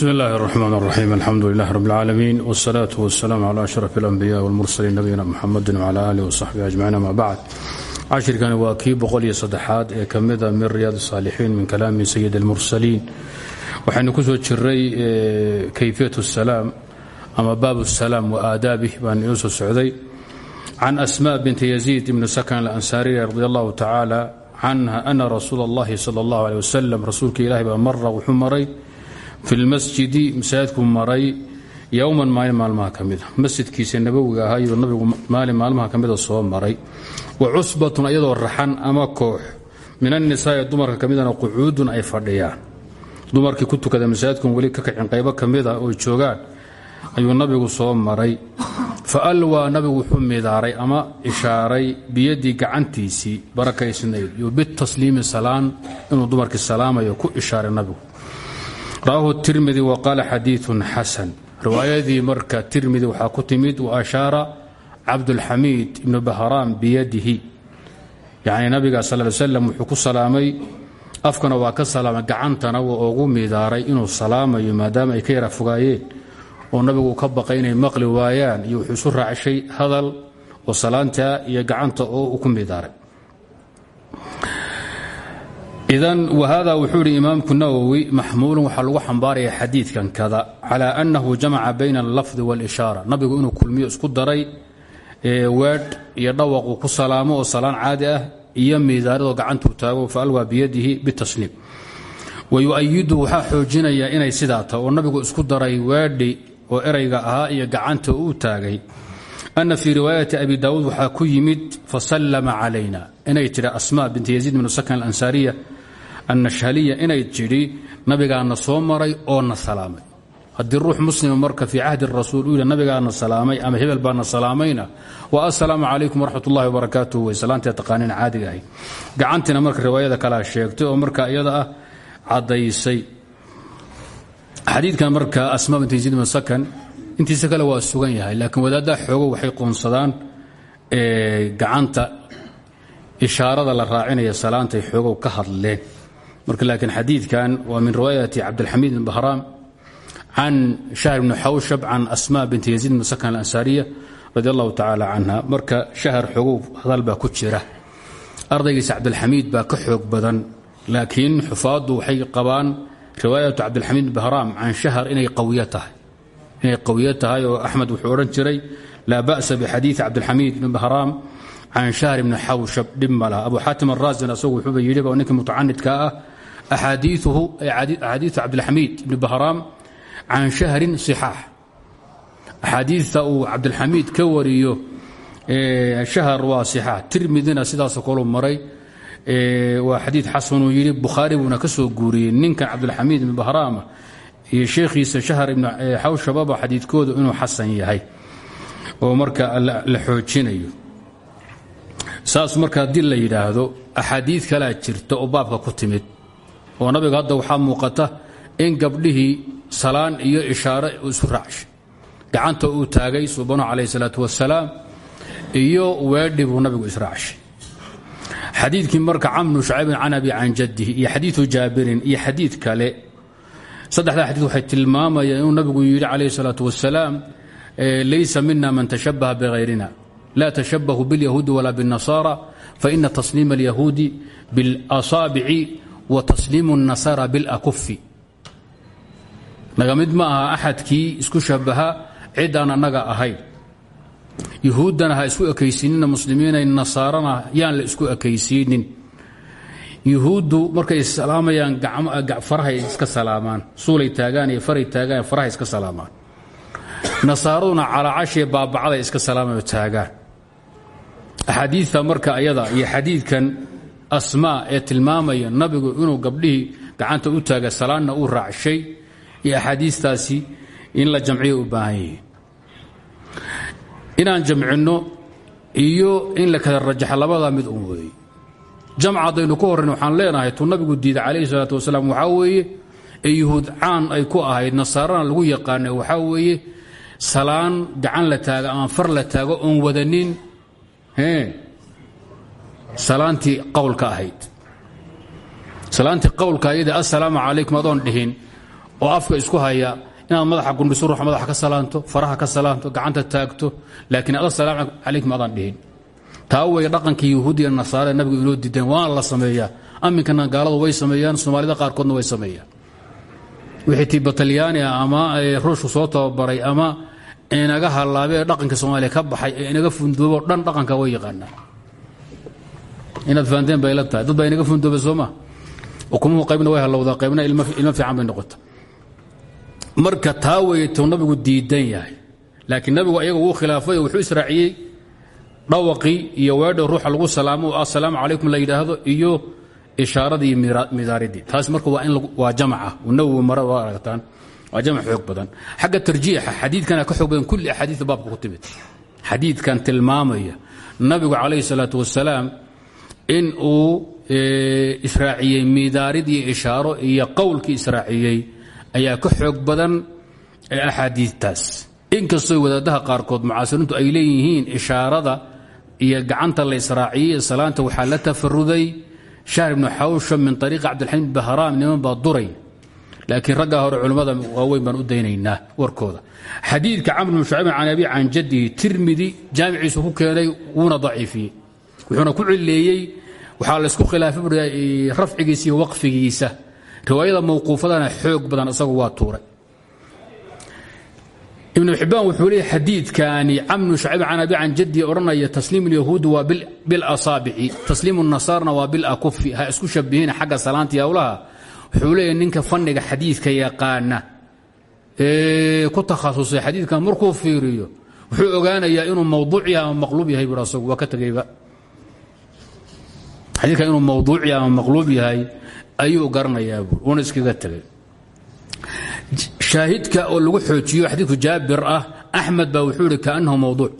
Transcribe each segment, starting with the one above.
bsm اllahi الرحmn الرaxيim alxamdu lilah rb اlcaalamiin wالsalaaة wالsalaam عlى أشhrف الأnbiyaء wاlmursaliin nabiyina mxamadi wعlى alih وصaxbihi أجmaciin ama bacd cashirkani waa kii boqol iyo saddexaad ee ka mida min riyaad الsaalixiin min kalaami sayid اlmursaliin waxaynu ku soo jiray kayfiyaة الsalaam ama baab الsalaam وaadaabih baan inoo soo socday can asmاء binti yaziid ibni sakan alansaariya radi allahu tacaala canha ana rasuula اllahi salى اllah alيه waslm rasuulka ilahi baa mara wuxuu maray fi lmasjidi masaajidkuu maray yowman maalin maalmaha ka mida masjidkiisa nabowiga ahaayuu nabigu maalin maalmaha ka mida soo maray wa cusbatun iyadoo raxan ama koox min annisaai dumarka ka midana qucuudun ay fadhiyaan dumarkii ku tukada masaajidkun weli ka kacin qaybo ka mida oo joogaan ayuu nabigu soo maray fa alwaa nabigu wuxuu midaaray ama ishaaray biyadii gacantiisii barakaysnayd iyo bitasliimi salaan inuu dumarkii salaamayo ku ishaaray nabigu rawaahu tirmidi wa qaala xadiiun xasan riwaayadii marka tirmidi waxaa ku timid wa ashaara cabdulxamiid ibnu bahraam biyadihi. Yacni nabiga sal ly slam wuxuu ku salaamay afkana waa ka salaamay gacantana waa ugu midaaray inuu salaamayo maadaama ay ka yara fogaayeen. Oo nabigu ka baqay inay maqli waayaan iyo wuxuu isu raacshay hadal oo salaanta iyo gacanta oo uu ku midaaray idan whada wuxuu ihi imaamku nawowi maxmuulun waxaa lagu xambaaraya xadiidkan kada cala annahu jamaca bayna allafdi wاlishaara nabigu inuu kulmiyo isku daray weedh iyo dhawaquu ku salaamo oo salaan caadi ah iyo miidaaradoo gacantuu taago faalwaa biyadihi bitasliim wayu'ayidu waxaa xoojinaya inay sidaa oo nabigu isku daray weedhi oo erayga ahaa iyo gacanta uu taagay. Ana fii riwaayati abi daawuud waxaa ku yimid fasallama calayna. Inay tidhi asma binti yaziid bnu sakan alansaariya annashhaliya inay tidhi nabigaana soo maray oo na salaamay haddii ruux muslima marka fii cahdi rasuul uu nabigaana salaamay ama hebel baana salaamayna wa assalaamu calaykum waraxmat ullahi wabarakaatuh way salaantee taqaaniin caadiga ahay gacantiina marka riwaayada kalea sheegtay oo marka iyada ah caddaysay xadiidkan marka asma binti yaziid bnu sakan intiisa kale waa sugan yahay laakiin wadaaddaa xoogo waxay qoonsadaan gacanta ishaarada la raacinaya salaantay xoogow ka hadleen marka laakiin xadiidkan waa min riwaayati cabdilxamiid bn bahraam can shahr bni xawshab can asma binti yaziid bn sakan alansaariya radi allahu tacaala canha marka shahar xoogow hadal baa ku jira. Ardaygiisa cabdilxamiid baa ka xoog badan laakiin xufaaddu waxay qabaan riwaayatu cabdilxamiid bn bahraam can shahar inay qawiyo tahay. Inay qawiyo tahay oo axmed wuxuu odhan jiray laa ba'sa bixadiidi cabdilxamiid can shahr bni xawshab dhib ma laha abu xaatim araasin asagu wuxuuba yidhi ba ninkii mutacanidka ah axaadiiuhu axaadiiu cabdilxamiid ibni bahraam can shahrin sixaax axaadiidta uu cabdilxamiid ka wariyo shahar waa sixaax tirmidina sidaasoo kaleu maray waa xadiid xasanuu yidhi bukhaari buuna ka soo guuriyey ninkan cabdilxamiid ibni bahraama iyo sheekhiisa shahar ibn xawshababa xadiidkoodu inuu xasan xoojinayo saas marka haddii la yidhaahdo axaadiid kalaa jirta oo baabka ku timid. Oo nabiga hadda waxaa muuqata in gabdhihii salaan iyo ishaare isu raacshay gacanta uu taagay subanu calayh salaatu wasalaam iyo weedhi buu nabigu israacshay xadiidkii marka camnu shucaybin can abi can jaddihi iyo xadiidu jaabirin iyo xadiid kale saddexdaa xadiid waxay tilmaamayaan inuu nabigu yidhi calayh salaatu wasalaam laysa mina man tashabaha bhayrina la tashabahu biاlyahuudi wala bالnasaara faina tasliima اlyahuudi biاlasaabici wa tasliimu الnasara biاlakufi naga mid ma aha axadkii isku shabaha cid aan annaga ahayn yuhuuddana ha isku ekaysiinina muslimiinay nasaarana yaan la isku ekaysiinin yuhuuddu markay salaamayaan farahay iska salaamaan suulay taagaan iyo faray taagaan farahay iska salaamaan nasaaraduna calaacashiya baabacday iska salaamayo taagaan axaadiidta marka ayada iyo xadiidkan asmaa ee tilmaamaya nabigu inuu gabdhihii gacanta u taaga salaanna uu raacshay iyo axaadiistaasi in la jamciyo u baahan inaan jamcinno iyo in la kala rajaxa labadaa mid un weeye jamc haddaynu ku horrayn waxaan leenahay tuu nabigu diiday calayhi salaatu wasalaam waxaa weeye ee yuhuud caan ay ku ahayd nasaarana lagu yaqaana waxaa weeye salaan gacan la taaga ama far la taago oon wadanin salaantii qowlka ahayd. Salaantii qowlka ayada assalaamu calaykum adoon dhihin oo afka isku haya inaad madaxa gundhiso ruuxa madaxa ka salaanto faraha ka salaanto gacanta taagto laakiin ada salaam calaykum adaan dhihin. Taa wey dhaqanka yahuudiya nasaare nabigu inoo diideen waana la sameeyaa. Aminkana gaaladu way sameeyaan soomaalida qaarkoodna way sameeyaan. Wixii tii batalyaani ah ama ruushku soo tababaray inaga halaabay ee dhaqanka soomaaliya ka baxay inaga fundoobo dhan dhaqanka way yaqaanaan. Inaad fahanteen bay dad baa inaga fundooba soo maa ukumuhu qaybna way halowdaa qaybna ilmo fiican bay noqota marka taa wey tuu nabigu diidan yahay. Laakiin nabigu ayaga wuu khilaafay oo wuxuu israaciyey dhawaqii iyo weedho ruuxa lagu salaamo assalaamu calaykum la yidhaahdo iyo ishaaradii midaaridii taas marka waa in waa jamaca. Nawowi mare waa aragtaan waa jamac xoog badan. Xagga tarjiixa xadiidkana ka xoog badan kulli axaadiista baabka ku timid. Xadiidkan tilmaamaya nabigu calayhi salaatu wasalaam in uu israaciyey midaarid iyo ishaaro iyo qowlkii israaciyey ayaa ka xoog badan axaadiidtaas inkastoo wadaadaha qaarkood mucaasiriintu ay leeyihiin ishaarada iyo gacanta la israaciyey salaanta waxaa la tafaruday shahr ibnu xawsha min ariiqi cabdilxamiid bahraam laakiin raggaa hore culimmada waaweyn baan u daynaynaa warkooda. Xadiidka camr bn shucayb can abi can jadihi tirmidi jaamiciisu ku keenay wuuna daciifiyey. Wuxuuna ku cileeyey waxaa laysku khilaafay rafcigiisa iyo waqfigiisa. Riwaayada mawquufadana xoog badan isagu waa tuuray. Ibnu xibbaan wuxuu leeyay xadiidkani camnu shacib can abi can jaddi odhanaya tasliim اlyahuudi waa bilasaabici tasliim nasaarna waa bilakufi ha isku shabihina xagga salaanta yowlaha wuxuu leeyahy ninka fanniga xadiidka yaqaana ee ku takhasusay xadiidkan markuu fiiriyo wuxuu ogaanayaa inuu mawduuc yahay ama maqluub yahay bui asagu waa ka tegeyba xadiidkan inuu mawduuc yahay ama maqluub yahay ayuu garanayaa buur uuna iskaga tegay shaahidka oo lagu xoojiyo xadiidku jaabir ah axmed baa wuxuu ihi kaanahu mawduuc.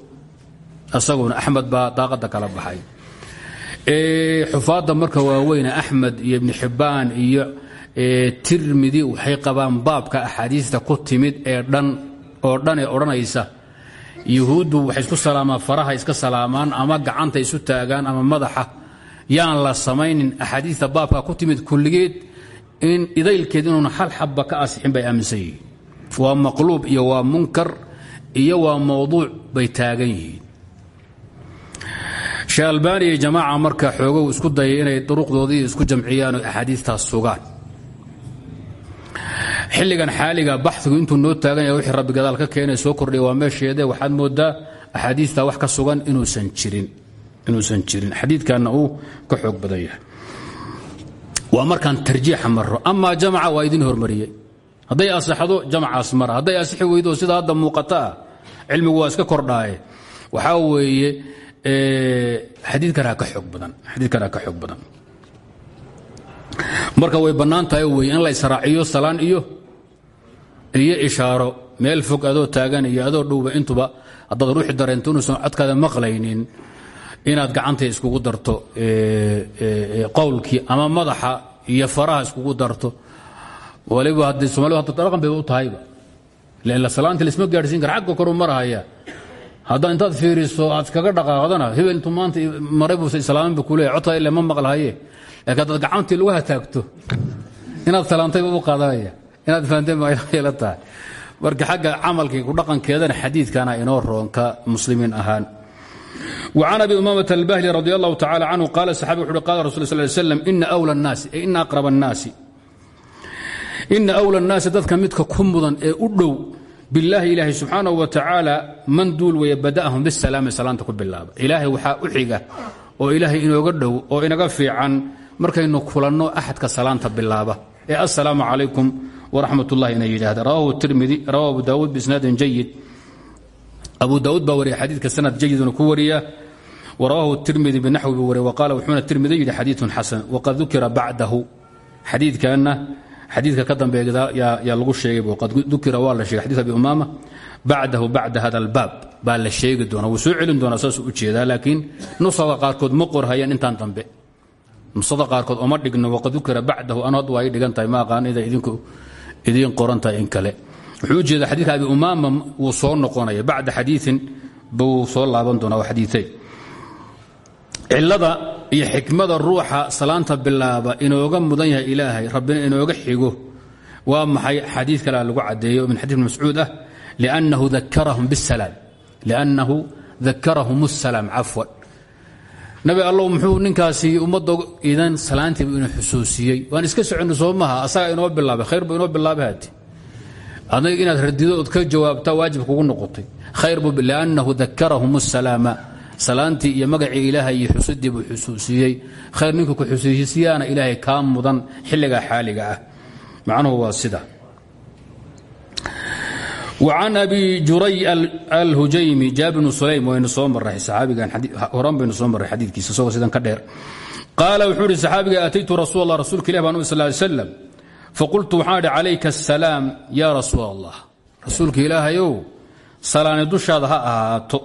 Isaguna axmed baa daaqadda kala baxay. Xufaadda marka waaweyne axmed iyo ibni xibbaan iyo tirmidi waxay qabaan baabka axaadiista ku timid ee dhan oo dhan ee odhanaysa. Yuhuuddu waxay isku salaamaan faraha iska salaamaan ama gacanta isu taagaan ama madaxa. Yaan la samaynin axaadiista baabka ku timid kulligeed in idaylkeed inuuna hal xabba ka asixin bay aaminsan yihiin. Waa maqluub iyo waa munkar iyo waa mawduuc bay taagan yihiin. Sheekh albaani marka xoogow isku dayay inay duruqdoodii isku jamciyaan oo axaadiistaas sugaan xilligan xaaliga baxigu intuu noo taagan yahay wixii rabbi gadaal ka keenay soo kordhiya waa meesheede waxaad moodaa axaadiista wax ka sugan inuusan jirin xadiidkanna uu ka xoog badan yahay. Waa markaan tarjiixa maro amaa jamaca waa idin hormariyey. Hadday asixdo jamacaas mara hadday asixi weydo sida hadda muuqata ah waa iska kordhaaye. Waxaa weeye xadiidkanaa ka xoog badan marka way bannaan tahay weye la israaciyo salaan iyo iyo ishaaro meel fog adoo taagan iyo adoo dhowba intuba haddaad ruuxi dareento inuusan codkaada maqlaynin inaad gacanta iskugu darto qowlkii ama madaxa iyo faraha iskugu darto. Waliba haddii somaalidu hadda dhaqan bay u tahayba. Ila salaanta laisma gaadhsiin kara xagga koru marahaya haddaa intaad fiiriso aad kaga dhaqaaqdana hebel intuu maanta maray buusa islaamin ba kuleeyahy codkaa ila ma maqlahaye. Laakiin haddaad gacantii lagu hataagto inaad salaantayba u qaadanaya inaad fahanteen baa la tahay marka xagga camalkii ku dhaqankeedana xadiidkana inoo roonka muslimiin ahaan وعن أبي أمامة الباهلي رضي الله تعالى عنه قال الصحابي وحده قال رسول الله صلى الله عليه وسلم إن أولى الناس أي إن أقرب الناس إن أولى الناس ذاتك متك كمضا أدو بالله إلهي سبحانه وتعالى من دول ويبدأهم بالسلام سلامتك بالله إلهي وحا أحيقه وإلهي إنه يقدو وإنه قفي عن مركا إنه كلنو أحد waraxmat ullahi inay yidhaahdeen rawahu tirmidi rawahu abu daawuud biisnaadin jayid abu daawuud baa wariya xadiidka sanad jayiduna ku wariya wrawaahu tirmidi binaxwi buu wariya waqaala wuxuuna tirmidi yidhi xadiidun xasan waqad dukira bacdahu xadiidkanna xadiidka ka dambeeya yaa lagu sheegay qad dukira waa la sheegay xadiid abi umaama bacdahu bacda hada albaab baa la sheegi doonaa wuu soo celin doonaa saasuu u jeedaa laakiin nusada qaarkood ma qorhayaan intaan dambe nusada qaarkood oma dhigno waqad dukira bacdahu anod waa ay dhigan tahay ma aqaan ida idinku idin qoranta in kale. Wuxuu jeeda xadiidka abi umama uu soo noqonaya. Bacda xadiiin buu soo laaban doonaa xadiiay cilada iyo xikmada ruuxa salaanta bilaaba inooga mudan yahay ilaahay rabbina inooga xigo waa maxay xadii kale lagu cadeeyo min xadii mascuud ah? Liannahu dakarahum الsalaam cafwan nabi allow muxuu ninkaasi ummadda idan salaantiibu inuu xusuusiyey. Waan iska soconno soo maha asaga inoo bilaabay khayr buu inoo bilaabay haati adayg inaad radido ood ka jawaabtaa waajib kugu noqotay. Khayr buu liannahu dakarahum الsalaama salaantii iyo magacii ilaahay iyo xusidii buu xusuusiyey. Khayr ninkuu ku xusuusiyaana ilaahay kaa mudan xilligaa xaaliga ah. Macnuhu waa sida وcan abi juray alhujaymi jaabir bnu sulaym waynu soo maray saaabigan horan baynu soo marray xadiikiisa isagoo sidan ka dheer qaala wuxuu ihi saxaabiga ataytu rasuul allah rasuulka ilah baan u sal ly slam faqultu waxaan idhi calayka asalaam ya rasuul allah rasuulka ilaahayow salaani dushaada ha ahaato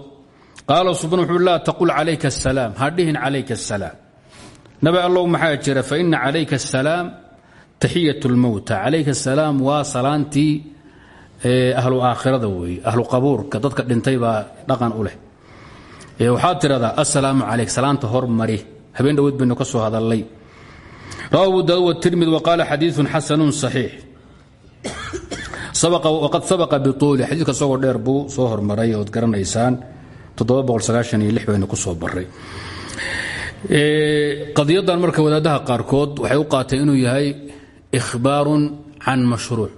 qaala subaan wuxuu laa taqul calayka asalaam ha dhihin calayka asalaam nabi allow maxaa jira faina calayka asalaam taxiyat اlmowta calayka asalaam waa salaantii ahlu aakhirada weeye ahlu qabuurka dadka dhintay baa dhaqan u leh. Waxaad tidhahdaa assalaamu calayk salaanta hormari habeen dhoweed baynu ka soo hadallay. Rawa abu daawud wtirmid waqaala xadiiثun xasanun صaxiix waqad sabaqa bituuli xadiidka isagoo dheer buu soo hormaray ood garanaysaan. Baynu ku soo baray qadiyadan marka wadaadaha qaarkood waxay u qaateen inuu yahay ikhbaarun can mashruuc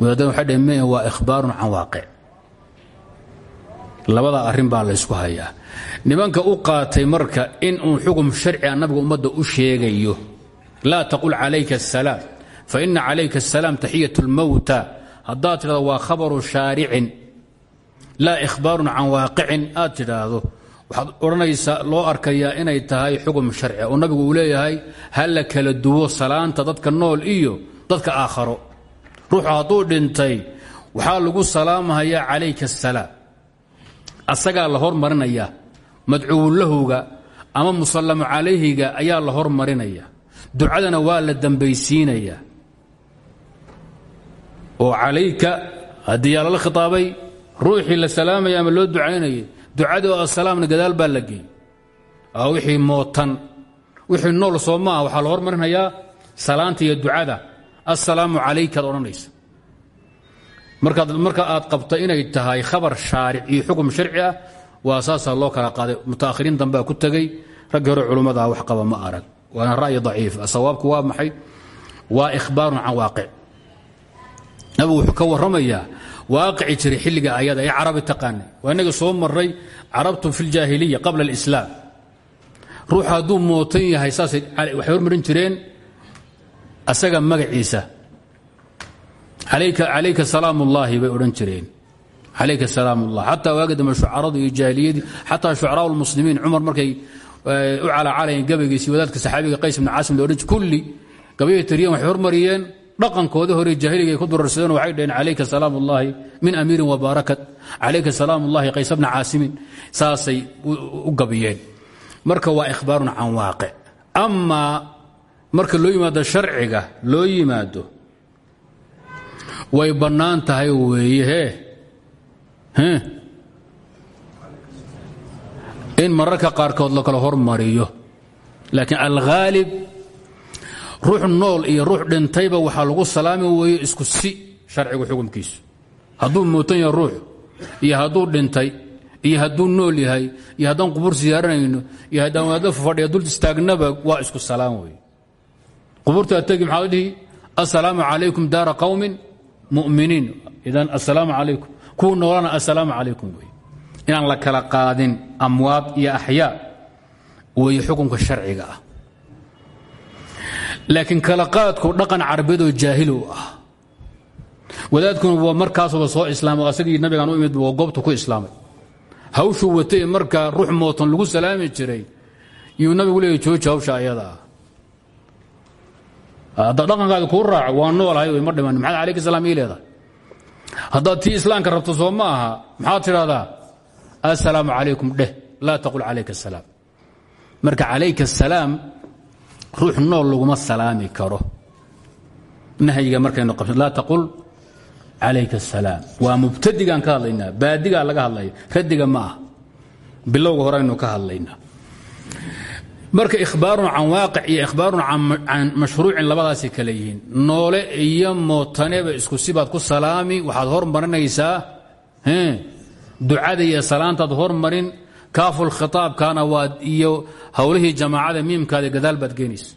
wadaadada waxay dhaheen me waa ikhbaarun can waaqic labada arrin baa laysku hayaa. Nimanka u qaatay marka in uun xugum sharciga nabiga ummadda u sheegayo laa taqul calayka asalaam faina calayka asalaam taxiyat اlmowta haddaad tidhahdo waa khabaru shaaricin laa ikhbaarun can waaqicin aad tidhaahdo. Waxaad odhanaysaa loo arkayaa inay tahay xugum sharci oo nabigu uu leeyahay ha la kala duwo salaanta dadka nool iyo dadka aakharo ruuxu hadduu dhintay waxaa lagu salaamhayaa calayka asalaam asagaa la hormarinaya madcuwulahowga ama musallamu calayhiga ayaa la hormarinaya. Ducadana waa la dambaysiinaya. Oo calayka haddii yaa lala khitaabay ruuxii la salaamaya ama loo ducaynayay ducadii oo asalaamna gadaal baa la geey wixii mootan wixii nool soo maaha waxaa la hormarinayaa salaanta iyo ducada assalaamu calaykaad odhanaysa. Marka aad qabta inay tahay khabar shaaric iyo xukum sharci ah loo kala qaaday. Mutaakhiriin dambea ku tegey raggii hore culummada wax qaba ma arag. Waana ra'yi daciif sawaabku waa maxay? Waa ikhbaarun can waaqic nabigu wuxuu ka warramayaa waaqici jiray xilliga ayada ee carabi taqaanay. Waa inaga soo maray carabtu fi ljaahiliya qabla alislaam. Ruux hadduu mootan yahay saasay waxay hormarin jireen asaga magaciisa calayka salaam ullaahi bay odhan calayka salaam ullah xataa waagi dambe shucaradu iyo jaahiliyadii xataa markay u calaacalayeen gabaygiisii wadaadka saxaabiga qays ibn caasim la odhan kulli gabayay tiriyan waxay hormariyeen hore jaahiliga ay ku durarsadeen waxay dhaheen calayka salaam ullaahi min amiirin wabaarakat calayka salaam ullahi qays bna caasimin. Saasay u gabiyeen. Marka waa ikhbaarun can waaqic amaa marka loo yimaado sharciga loo yimaado way bannaan tahay weeye. He in mararka qaarkood la kala hormariyo. Laakiin alghaalib ruux nool iyo ruux dhintayba waxaa lagu salaami weeye isku si sharcigu xukumkiisu hadduu mootan yahay ruux iyo hadduu dhintay iyo hadduu nool yahay iyo haddaan qubuur siyaaranayno iyo haddaan wadaadda fadhiya dul istaagnaba waa isku salaam weeye qubuurtaa tegi maxaa dhihi? Assalaamu calaykum daara qowmin muminiin. Idan assalaamu calaykum. Kuwa noolana assalaamu calaykum inaan la kala qaadin amwaad iyo axyaa weeye xukunka sharciga ah. Laakiin kala qaadku dhaqan carbeedoo jaahil u ah. Wadaadkuna waa markaasuba soo islaamay asagii nabigaan u imid waa goobta ku islaamay. Hawshuu watay markaa ruux mootan lagu salaami jiray. Yuu nabigu leeya jooji hawsha ah haddaa dhaqankaada kuu raaco waa noolahay ma dhiman. Maxaad alayka salaam ii leedahay? Haddaad tii islaamka rabto soo ma aha maxaad tidhahdaa assalaamu calaykum dheh laa taqul calayka asalaam marka calayka asalaam ruux nool laguma salaami karo. Nahyiga markaynu qabsa laa taqul calayka asalaam waa mubtadigaan ka hadlaynaa baadigaa laga hadlaya radiga ma ah bilowga horeynu ka hadlaynaa marka ikhbaarun can waaqic iyo ikhbaarun can mashruucin labadaasay kale yihiin. Noole iyo mootaneba isku sibaad ku salaami waxaad hormarinaysaa ducada iyo salaantaad hormarin kaaful khitaabkana waad iyo howlihii jamaacada miimkaada gadaal baad geenaysa.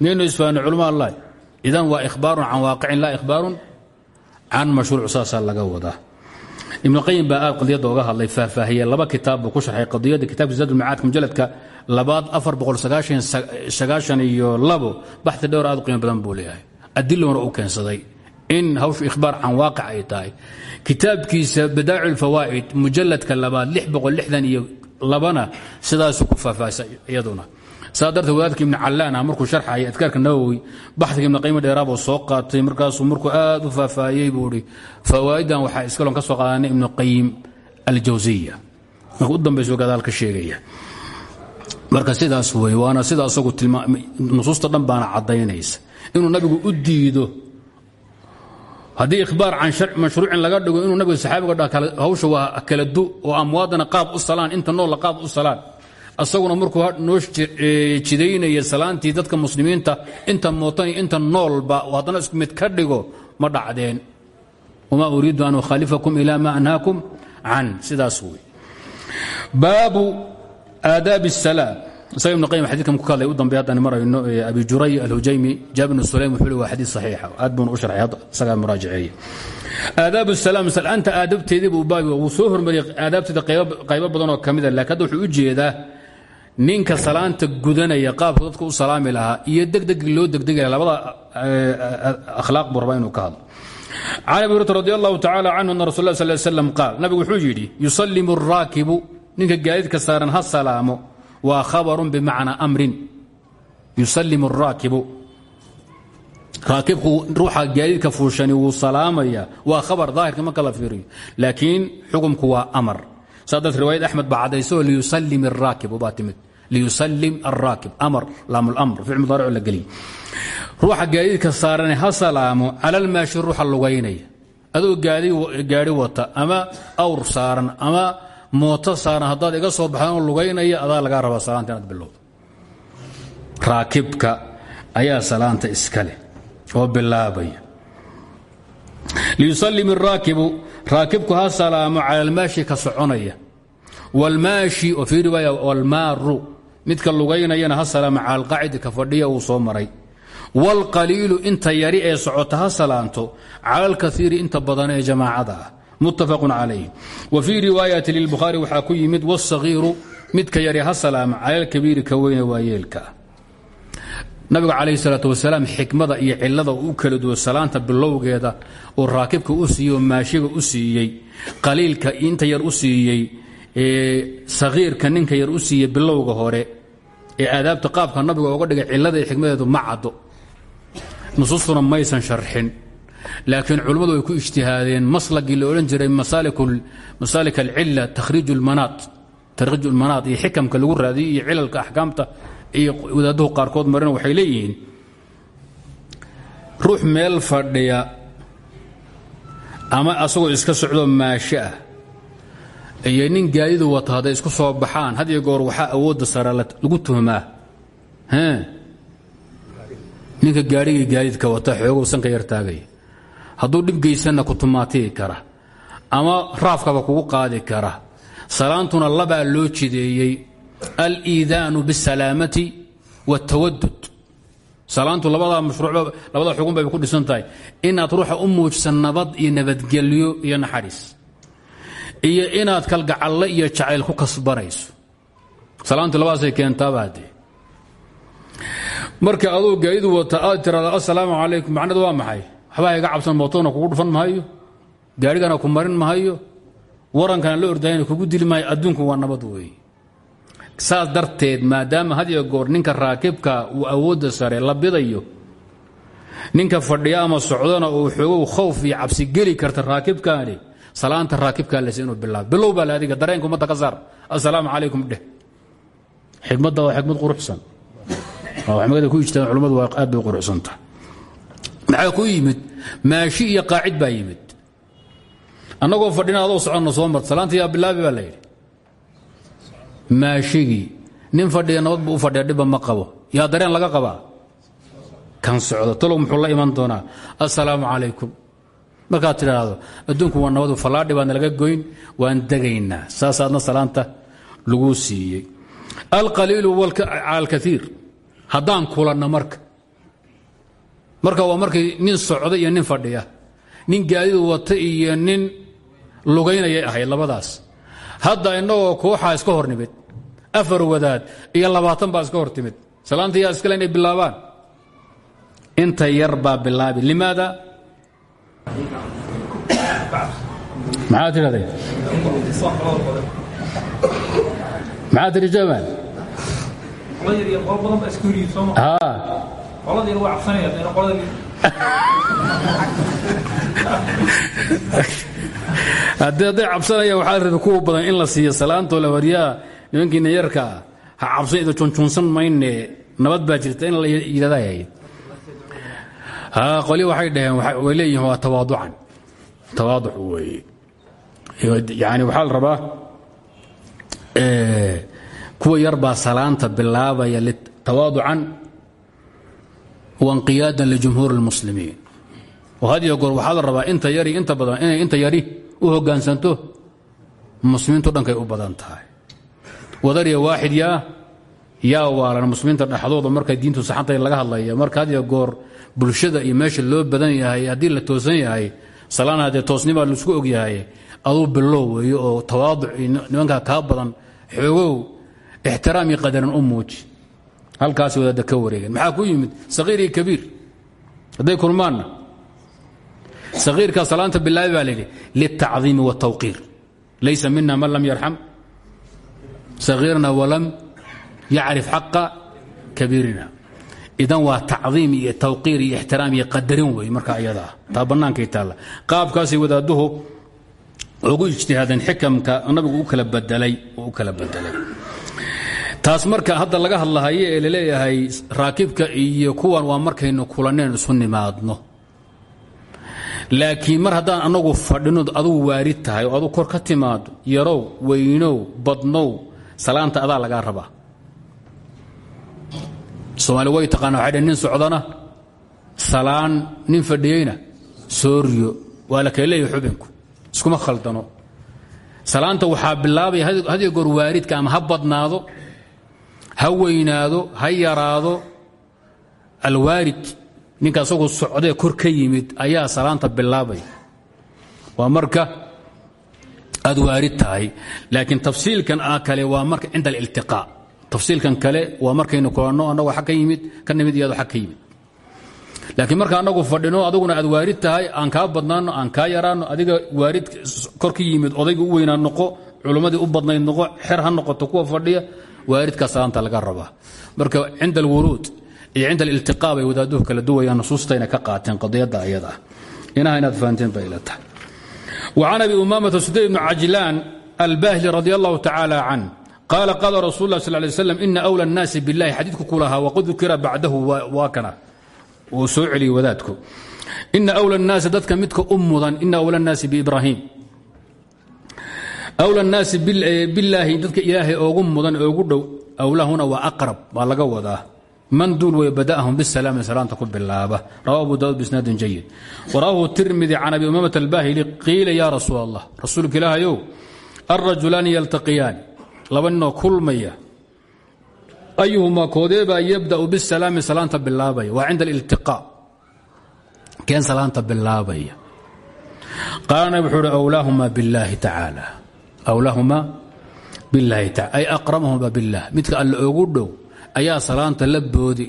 Miyaynu isfahanay culama allah idan waa ikhbaarun can waaqicin laa ikhbaarun can mashruuc saasaa laga wadaa ibn qayim baa aad qadiyadda oga hadlay faahfaahiye laba kitaab buu ku sharxay qadiyadda kitabka zaadulmacaadka mujaladka labaad afar boqol sagaashan iyo labo baxti dhowr aad u qiimo badan buu leeyahay. Adilowna u keensaday in hawshu ikhbaar can waaqic ay tahay. Kitaabkiisa badaacu lfawaa'id mujaladka labaad iyo labana sidaasuu ku faahfaahisa iyaduna saa darteed wadaadka ibn callaana markuu sharxayay adkaarka nawowi baxdiga ibn qayim dheeraabuu soo qaatay markaasuu markuu aad u faahfaahiyey buu ihi fawaa'idan waxaa iskalon ka soo qaadanay ibnu qayim aljawsiya marka u dambaysu gadaal ka sheegaya. Marka sidaas wey waana sida asagu nusuusta dhan baana inuu nabigu u diido haddii ikhbaar can mashruucin laga dhigo inuu nabiga saxaabiga dha hawsha waa kala du oo amwaadana qaab u salaan inta noolla qaab u salaan asaguna markuu noo jidaynaya salaantii dadka muslimiinta inta mootan inta noolba haddana isku mid ka dhigo ma dhacdeen. Wamaa uriidu an ukhaalifakum ila ma anhaakum can sidaas wey baabu aadaabi الsalaam isaga ibn qayim xadidkan ku hadlay u dambey haddaan marayno abi juray alhujaymi jaabir bn sulaym wuxuu li waa xadiid saxiixa aad buuna u sharxay isagaa muraajaceeye aadaab salaam salaanta aadabteedii buu baabi wuu soo hormariyey aadaabteeda qaybo badan oo ka mida hadda wuxuu u jeedaa ninka salaanta gudanaya qaabka dadka u salaami lahaa iyo degdegi loo degdegi laha labada akhlaaq buu ka hadlo. Can abi hurata radi allahu tacala canhu ana rasul slam qaal nabigu wuxuu yidhi yusallimu araakibu ninka gaadiidka saaran ha salaamo waa khabarun bimacnaa amrin. Yusallimu araakibu raakibku ruuxa gaadiidka fuushani wuu salaamaya waa khabar daahirka marka la fiiriyo. Laakiin xukumku waa amar. Saa darteed riwaayad axmed baa cadayso liyusallim timid liyusallim araakib amar laamlamr ficil mudaarico la geliy ruuxa gaadiidka saaran ha salaamo cala almaashi ruuxa lugaynaya. Adoo gaari wata ama awr saaran ama mooto saaran haddaad iga soo baxdan oo lugaynaya adaa lagaa rabaa salaanta inaad bilowdo. Raakibka ayaa salaanta iska leh oo bilaabaya. Liyusallim araakibu raakibku ha salaamo cala almaashi ka soconaya. Wاlmaaru midka lugaynayana ha salaamo cala ka fadhiya uu soo maray. Wاlqaliilu inta yari ee socota ha salaanto cala inta badan ee jamaacada ah. Muttafaq calayh wa fii riwaayati lilbukhaari waxaa ku yimid wاsagiiru midka yari ha salaamo cala ka weyne waayeelka. Nabigu calayhi salaatu wasalaam xikmada iyo cilada uu u kala duwo salaanta bilowgeeda oo raakibka u siiyey maashiga u siiyey qaliilka inta yar u siiyey sagiirka ninka yar u siiyey bilowga hore ee aadaabta qaabka nabiga oga dhigay cilada iyo xikmadeedu ma caddo. Nusuustuna maysan sharxin. Laakiin culimmadu ay ku ijtihaadeen maslagii la odhan jiray masaalik alcila takhriij lmanaad takhriij ulmanaad iyo xikamka lagu raadiyey iyo cilalka axkaamta iyo wadaadduhu qaarkood marina waxay leeyihiin ruux meel fadhiya ama asagoo iska socdoo maasho ah iyo nin gaadidu wata hadday isku soo baxaan had iyo goor waxaa awoodda sara lagu tuhmaa. Ninka gaadhigii gaadiidka wata xoogow sanka yar taagaya hadduu dhib geysanna ku tumaatiyi kara ama raafkaba kugu qaadi kara. Salaantuna labaa loo jideeyey aliidaanu biاsalaamati wاtawadud salaantu labadaa mashruucba labada xugun bay ku dhisan tahay. Inaad ruuxa u muujsan nabad iyo nabadgelyo iyo naxariis iyo inaad kalgacalle iyo jacayl ku kasbanayso salaantu labadaasay keentaabaadee marka aduu gaadidu wata aad tiraada assalaamu calaykum. Macnadu waa maxay? Waxbaa cabsan mootona kugu dhufan mahayo gaarhigana ku marin mahayo warankana la ordayana kugu dili adduunku waa nabad weeye. Saas darteed maadaama had goor ninka raakibka uu awoodda sare la ninka fadhiya ama socdona uu xoogow khowf iyo cabsi geli karta raakibkaani salaanta raakibkaa lese inuu bilaabo. Bilow baa le adiga dareenka ummadda ka assalaamu calaykum dheh. Xikmadda waa xikmad quruxsan. Magada ku ijtaan culimmadu waa aad bay quruxsan tahay. Maxaa ku yimid? Maashi iyo qaacid baa yimid. Annagoo fadhina adoo soo mart salaanta yaa bilaabi baa la yidhi. Nin fadhiya nabad buu u fadhiya ma qabo. Yaa dareen laga qabaa? Kan socdo talow muxuu la iman doonaa? Assalaamu calaykum markaad tidhaahdo adduunku waa nabadu fallaadhi baadna laga goyn waan degaynaa. Saasaadna salaanta laguu siiyey. Alqaliilu cala alkaiir haddaan kulanno marka. Marka waa markay nin socda iyo nin fadhiya. Nin gaadidu wata iyo nin lugaynayay ahayd labadaas. Hadda innagoo kooxaa iska hor nimid. Afar wadaad iyo labaatan baa iska hor timid. Salaanta yaa iskale inay bilaabaan? Inta yar baa bilaabi. Limaada maxaa tidhahday? Maxaa tidhi jamal haddii hadday cabsanayaan waxaa rabi kuwa badan in la siiyo salaantoo la waryaa nimankiina yarkaa ha cabsan ido junjunsan mayne. Nabad baa jirta in la yidhadayayd qoli waxay dhaheen way leeyihiin waa tawaaducan. Tawaaduc weeye yani waxaa la rabaa kuwa yar baa salaanta bilaabaya tawaaducan wainqiyaadan lijumhuur اlmuslimiin oo had iyo goor waxaa la rabaa inta yari inta badan inay inta yari u hoggaansanto muslimiintu dhankay u badan tahay. Wadariya waaxid yaa yaa waalan muslimiinta dhexdooda markay diintu saxantay laga hadlaya. Marka had iyo goor bulshada iyo meesha loo badan yahay haddii la toosan yahay salaan haddee toosnimaa la isku og yahay aduu bilow weeye oo tawaaduc nimankaa kaa badan xoogow ixtiraam iyo qadaran u muuji. Halkaas wadaadda ka wareegeen. Maxaa ku yimid? Saqiir iyo kabiir. Hadday kulmaanna. Saqiirka salaanta bilaabi baa layidhi liltacdiimi wاtawqiir laysa mina man lam yarxam sagiirna walam yacrif xaqa kabiirina. Idan waa tacdiim iyo tawqiir iyo ixtiraam qadarin wey marka ayada ah. Taa bannaankay taalla. Qaabkaasay wadaadduhu ugu ijtihaadeen xikamka nabigu u kala badelay u kala bedelay. Taas marka hadda laga hadlahayo ee la leeyahay raakibka iyo kuwan waa markaynu kulaneen isu nimaadno. Laakiin mar haddaan anagu fadhino adugu waarid tahay oo adugu kor ka timaado yarow weynow badnow salaanta adaa lagaa rabaa. Soomaali way taqaana waxay dhn nin socdana salaan nin fadhiyeyna sooryo waa la leeyahay xubinku iskuma khaldano. Salaanta waxaa bilaabaya hadiyo goor waaridka ama ha badnaado ha weynaado ha yaraado alwaarid ninka asagoo socdee kor ka yimid ayaa salaanta bilaabay. Waa marka aad waarid tahay laakiin tafsiilkan kale waa marka cinda aliltiqaa. Tafsiilkan kale waa markaynu kulanno annagoo ag ka yimid ka nimid iyado ag ka yimid laakiin marka anagu fadhino adaguna aad waarid tahay aan kaa badnaano aan kaa yaraano adiga waarid kor ka yimid odayga u weynaa noqo culummadii u badnayd noqo xer ha noqoto kuwa fadhiya waaridkaa salaanta laga rabaa. Marka cinda alwuruud iyo cinda aliltiqaa bay wadaaduhu kala duwayaan nusuustayna ka qaateen qadiyadda ayada. Inaha inaad fahanteen bay ila tahay. Wa can abi umaamata sudayd bnu cajlaan albahli radi allahu tacaala can qaala qaala rasuul lah sal lay slam ina wla annaasi billahi xadiidku ku lahaa waqad dukira bacdahu waa kana uu soo celiyey wadaadku. Ina wla naasi dadka midka u mudan ina wla naasi biibrahim wla naasi bilaahi eh, dadka ilaahay oogu mudan oogu dhow awlahuna waa aqrab baa laga wadaa. Man duul wey bada'ahum bisalaami salaanta ku bilaaba. Rawa abu daud bisnaadin jayid waraahu tirmidi can abi umaamata albahili qiila yaa rasuul allah rasuulka ilaahayow alrajulaani yaltaqiyaani laba ninoo kulmaya ayuhumaa koodeebaa yabdau bisalaami salaanta bilaabaya waa cinda aliltiqaa keen salaanta bilaabaya qaalana wuxuu uhi awlaahumaa billaahi tacaala awlaahumaa taala ay aqramahuma billah midka alle ogu dhow ayaa salaanta la boodi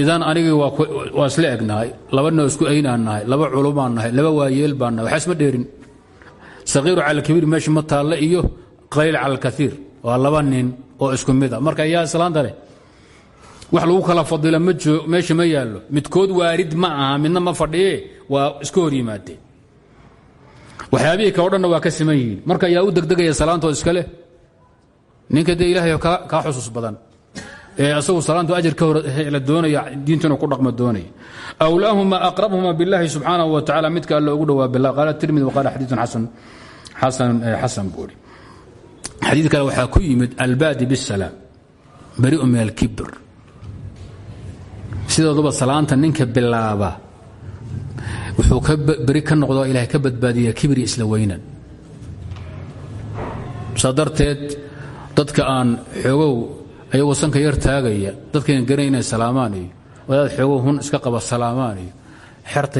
idan anigii waa isla egnahay labana isku aynaan nahay laba culumaan laba waayeel baan nahay waxba isma dheerin saqiiru al kabiir meesha ma iyo qayl cala alkaiir waa laba nin oo isku mid a marka ayaa islaanta leh wax lagu kala fadila meesha ma yaallo. Midkood waarid ma aha midna ma fadhiye waa iska hor yimaadeen waxyaabihii kao dhanna waa ka siman yihiin. Marka ayaa u degdegaya salaantoo iska leh ninka dee ilaahay kaa xusuus badan ee asagu salaantu ajar ka hor la doonaya diintuna ku dhaqma doonaya awlaahuma aqrabhuma billahi subxaanahu wa tacala midka alla ugu dhowaa billah qaala tirmidi waqaala xadiidun xasan xasan xasan buuri xadiid kale waxaa ku yimid albaadi bisalaam bari'u min alkibr sidooduba salaanta ninka bilaaba wuxuu beri ka noqdo ilahay ka badbaadiya kibri isla weynan. Saa dadka aan xoogow ayagoo sanka yar taagaya dadkayna garanay inay wadaad xoogow hun iska qaba salaamaan iyo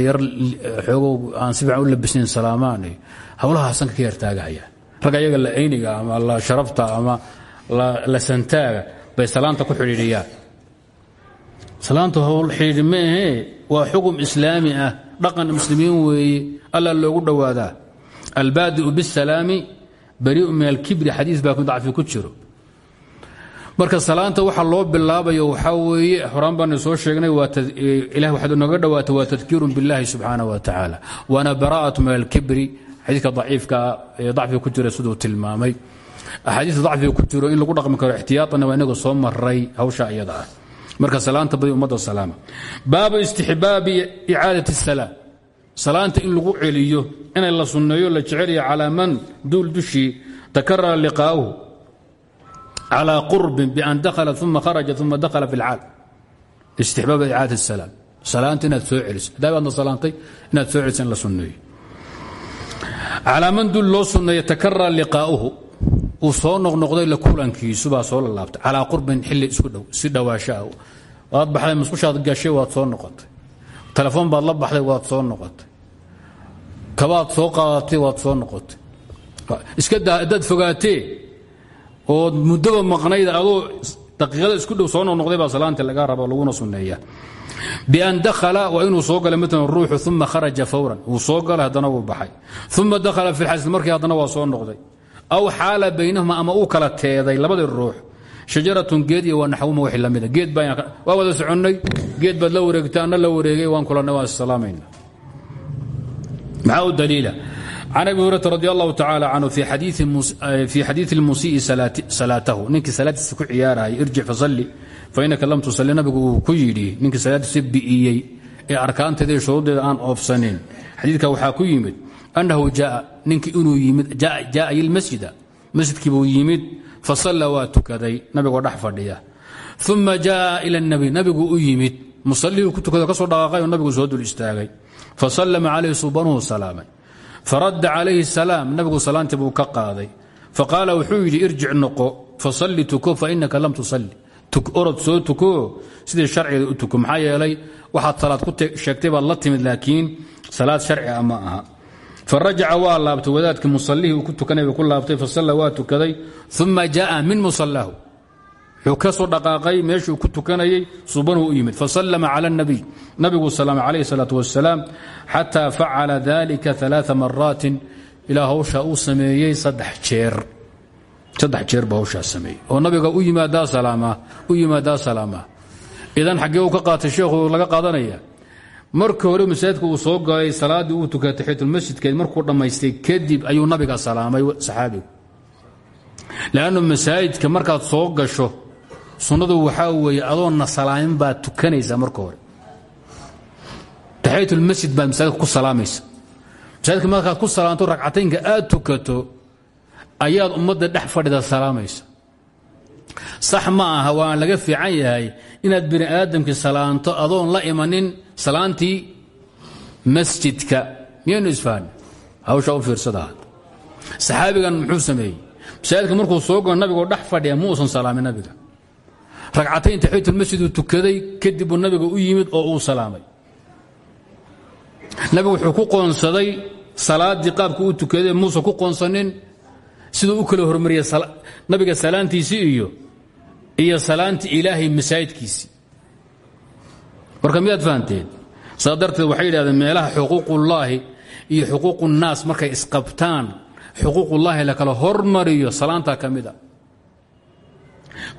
yar xoogow aan si u labisnayn salaamaan iyo sanka ka yar taagahaya rag ayaga la ayniga ama la sharafta ama la santaaga bay salaanta ku xidhiidhiyaan salaanta howl xidhiidhi waa xukum islaami ah. Dhaqan muslimiin weeye alla loogu dhowaadaa albaadi'u bisalaami bari'u min alkibri xadiis baa dacfi ku jiro. Marka salaanta waxa loo bilaabayo waxaa weeye horaan baanu soo sheegnay ilah waxaad nooga dhowaata waa tadkiirun biاllahi subxaanaه wa tacaala waana bara'atu min alkibri xadiidka daciifka ee dacfiga ku jira siduu tilmaamay axaadiista dacfiga ku jiro in lagu dhaqmi karo ixtiyaaطana waa inaga soo maray hawsha iyada ah marka salaanta badi ummadda salaama baabu istixbaabi icaadaة الsalaam salaanta in lagu celiyo inay la sunneeyo la jecelya calaa man duul dushii takarara liqaa'uhu calىa qurbin bian dakhala uma kharaja uma dakhala fi اlcaal istixbaab icaadaة الsalaam salaanta inaad soo celiso haddaa baadna salaantay inaad soo celiso in la sunneeyo calaa man duul loo sunneeyo takarara liqaa'uhu. Uu soo noqnoqday la kulankiisu baa soo lalaabtay calaa qurbin xilli isku dhow si dhowaanshaah waad baxday musqushaad gashay waad soo noqotay. Telefoon baad la baxday waad soo noqotay. Kabaad soo qaadatay waad soo noqotay. Iska daa haddaad fogaatee ood muddaba maqnayd adoo daqiiqada isku dhow soo noqnoqday baa salaanta laga raba laguna sunneeya bian dakhala waa inuu soo galay matalan ruuxu uma kharaja fawran wuu soo galay haddana wuu baxay uma dakhala fi lxasl markii haddana waa soo noqday aw xaala baynahuma ama uu kala teeday labadii ruux shajaratun geed iyo waa naxwuma wixii la mida geed baa waa wada soconnay geed baad la wareegtay anna la wareegay waan kulannay waan issalaamayna maxaa u daliila can abi hurayra radi allahu tacaala canhu fii fasalli fainaka lam tusalli nabigu uu ku yidhi ninkii salaadiisa bi'iyey ee arkaanteeda iyo shuruuddeeda aan oofsanin xadiidka waxaa ku yimid annahu jaa ninkii inuu yimid jaaa ilmasjida masjidkiibuu yimid fasalla waa tukaday nabigoo dhex fadhiya uma jaaa ila nabi nabigu u yimid musallihuu ku tukado ka soo dhaqaaqay oo nabigu soo dul istaagay fasallama calayhi subanuhu salaamay faradda calayhi salaam nabigu salaantii buu ka qaaday faqaala wuxuu yidhi irjic noqo fasalli tuko fainaka lam tusalli orod soo tuko sidii sharciga u tuko maxaa yeelay waxaad salaad ku sheegtay baad la timid laakiin salaad sharci a ma aha. Farajaca waa laabtay wadaadkii musalihii ku tukanayba ku laabtay fasalla waa tukaday uma jaaa min musallahu. Wuxuu ka soo ku tukanayey subanuu yimid. Fasallama cala اnabiy nabiguu salaamay calayh salaatu wasalaam xataa facala dalika alaa maraatin ilaa hawshaa uu sameeyey saddex jeer saddex jeer baa hawshaa sameeyey. Oo nabiga u yimaadaa salaama u yimaadaa salaama. Idan xaggee uu ka qaatay sheekhu laga qaadanaya. Marka hore masaajidka uu soo galay salaaddii uu tukay taxiyatulmasjidkeed markuu dhammaystay kadib ayuu nabiga salaamay saxaabigu. Leannu masaajidka markaad soo gasho sunnadu waxaa weeye adoonna salaamin baad tukanaysaa marka hore. Taxiyatulmasjid baad masaajidka ku salaamaysa masaajidka markaad ku salaamto ragcataynka aad tukato ayaad ummadda dhex fadhida salaamaysa. Sax ma aha waan laga fiican yahay inaad bini aadamkii salaanto adoon la imanin salaantii masjidka. Miyaynu isfahni hawsha u fiirsadaha muxuu sameeyey? Masaajidka markuu soo galo nabigoo dhex fadhiya ma uusan salaamin nabiga. Ragcatayn taxiyatulmasjid uu tukaday kadib nabiga u yimid oo uu salaamay. Nabigu wuxuu ku qoonsaday salaaddii qaabka uu tukaday muusan ku qoonsanin siduu u kala hormariyey nabiga salaantiisii iyo iyo salaantii ilaahay masaajidkiisii marka miyaad fahanteen? Saa darteed waxay yidhahdeen meelaha xuquuqullaahi iyo xuquuqunnaas markay isqabtaan xuquuqullaahi la kala hormariyo salaantaa ka mid a.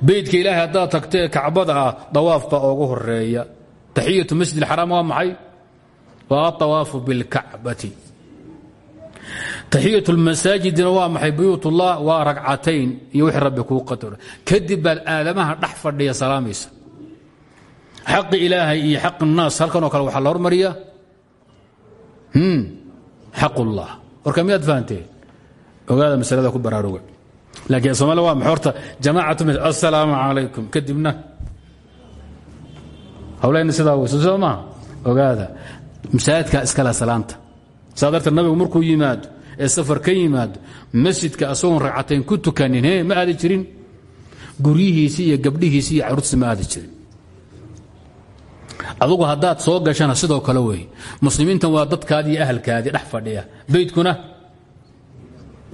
Beydka ilaahay haddaad tagtee kacbada ah dawaaf baa oogu horreeya taxiyatu masjid alxaraam waa maxay? Waa adawaafu bilkacbati taxiyat lmasaajidina waa maxay? Buyuutullah waa ragcatayn iyo kadib baad aadamaha dhex fadhiya salaamaysa xaqi ilaahay iyo xaq naas halkanoo kale waxaa la hormariya xaqullah. Warka miyaad fahanteen ogaada masalada ku baraaruga. Laakiin somalia maxay horta? Jamaacatu mis assalaamu calaykum kadibna hawlahayna sidaa weyso soo maaha ogaada. Masaajidkaa iskale salaanta. Saa darteed markuu yimaado ee safar ka yimaado masjidka asagoon ragcatayn ku tukanin he ma aadi jirin? Guryihiisii iyo gabdhihiisii iyo caruurtiisi ma aadi jirin. Adugu haddaad soo gashana sidoo kale wey. Muslimiintan waa dadkaadii iyo ahalkaadii dhex fadhiya. Beydkuna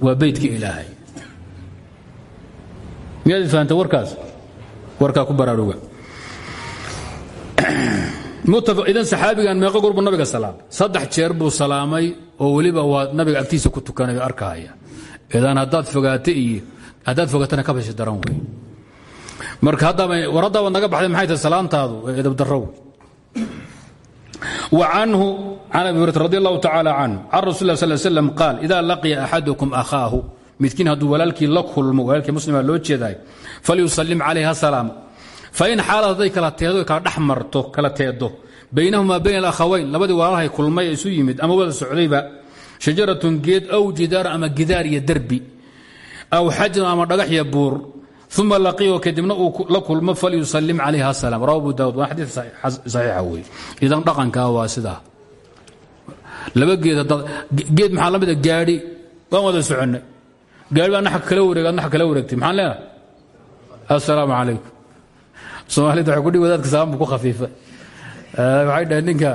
waa beydkii ilaahay. Miyaad fahamta warkaas? Warkaa ku baraaruga idan saxaabigan meeqo goor nabiga salaamay saddex jeer buu salaamay oo weliba waa nabiga agtiisa ku tukanay arkahaya. Idan haddaad fogaate iyo fogaatana ka bashi daran wey marka haddaba war haddaaba naga baxday maxay tahay salaantaadu? Ee edab wa canhu can abi hurayra radi allahu ar-rasul lah sal slam qaal idaa laqiya axadukum akhaahu midkiin hadduu walaalkii la kulmo muslima ah loo jeedaay falyusallim calayha salaama fain xaalad kala teedo kala dhex kala teedo baynahumaa bayn alakhawayn labadii walaalahay kulmay isu yimid ama wada socdayba shajaratun geed aw jidaar ama gidaar iyo derbi aw xajan ama dhagax iyo buur uma laqiyo kadibna uu la kulmo falyusalim calayha salaam rawa abu daawud waa xadiid saxiixa wey idan dhaqankaa waa sidaa laba geed geed maxaa la mida gaadhi waan wada soconnay gaari baa naxag kala wareeg ad naxag kala wareegtay maxaan leenahay assalaamu calaykum soomaalida waxay kudhi wadaadka salaambu ku khafiifa waxay dhaheen ninka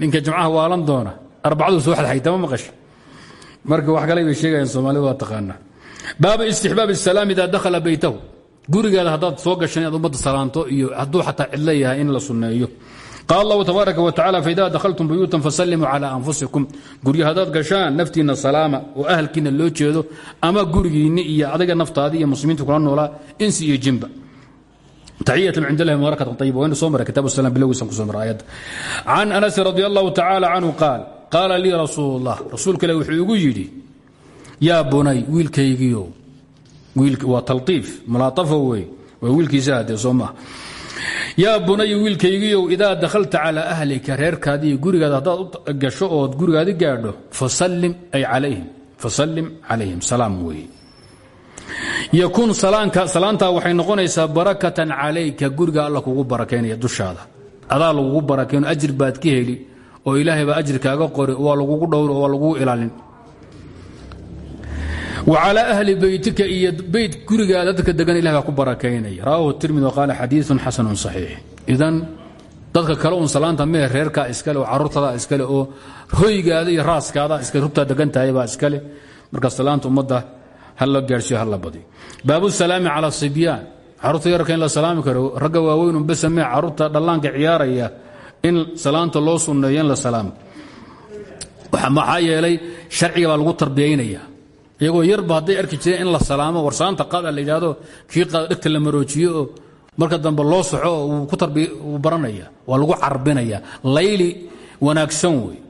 ninka jimcaha waalan doona. Arbacadu soo xadxayta ma maqasha. Marka wax kale bay sheegayaan soomaalida waa taqaanaa baabu istixbaab الsalaam ida dakhala beytahu gurigaada haddaad soo gashan inaad ummadda salaanto iyo hadduu xataa cidlo yahay in la sunneeyo. Qaal allahu tabaaraka wa tacala faida dakhaltum buyuutan fasallimuu cala anfusikum. Guryo haddaad gashaan naftiinna salaama oo ahalkiinna loo jeedo ama gurigiinni iyo adiga naftaadii iyo muslimiinta kula noolaa insi iyo jinba تحية عند الله مباركة طيبة وين صومر كتاب السلام بلوي سنكو صومر آيات عن أنس رضي الله تعالى عنه قال قال لي رسول الله رسولك لو يقول يجي يا بني ويل كيجيو ويل وتلطيف ملاطفة وي ويل كيزاد صومه yaa bunay wiilkaygiiow idaa dakhalta calaa ahlika reerkaadii gurigaada haddaad u gasho ood gurigaadi gaadho fasallim ay calayhim fasallim calayhim salaam weeye ykun salaantaa waxay noqonaysaa barakatan alayka guriga alla kugu barakaynaya dushaada. Adaa lagugu barakayno ajir baad ka heli oo ilaahaybaa ajirkaaga qori waa lagugu dhowr waa lagugu ilaalin. Wacalaa ahli beytika iyo beyt gurigaa dadka degan ilah ku barakaynaya rawahu tirmid qaala xadiiun xasanun صaxiix idan dadka kale un salaanta mee reerkaa iskale oo caruurtadaa iskale oo hoygaada iyo raaskaada iskale rubtaa degan tahaybaa iskale. Marka salaanta ummadda hala gaasiiyo hala badiyo baabu salaami cala sibyaan. Caruurta yarka in la salaami karo ragga waaweyn unba samee carruurta dhallaanka ciyaaraya in salaanta loo sunneeyo in la salaamo. Maxaa yeelay sharciga baa lagu tarbiyaynaya iyagoo yarba hadday arki jireen in la salaamo war salaanta qaada la yidhaahdo kii qaada la maroojiyo marka dambe loo soxo oo wuu baranaya waa lagu carbinaya. Layli wanaagsan wey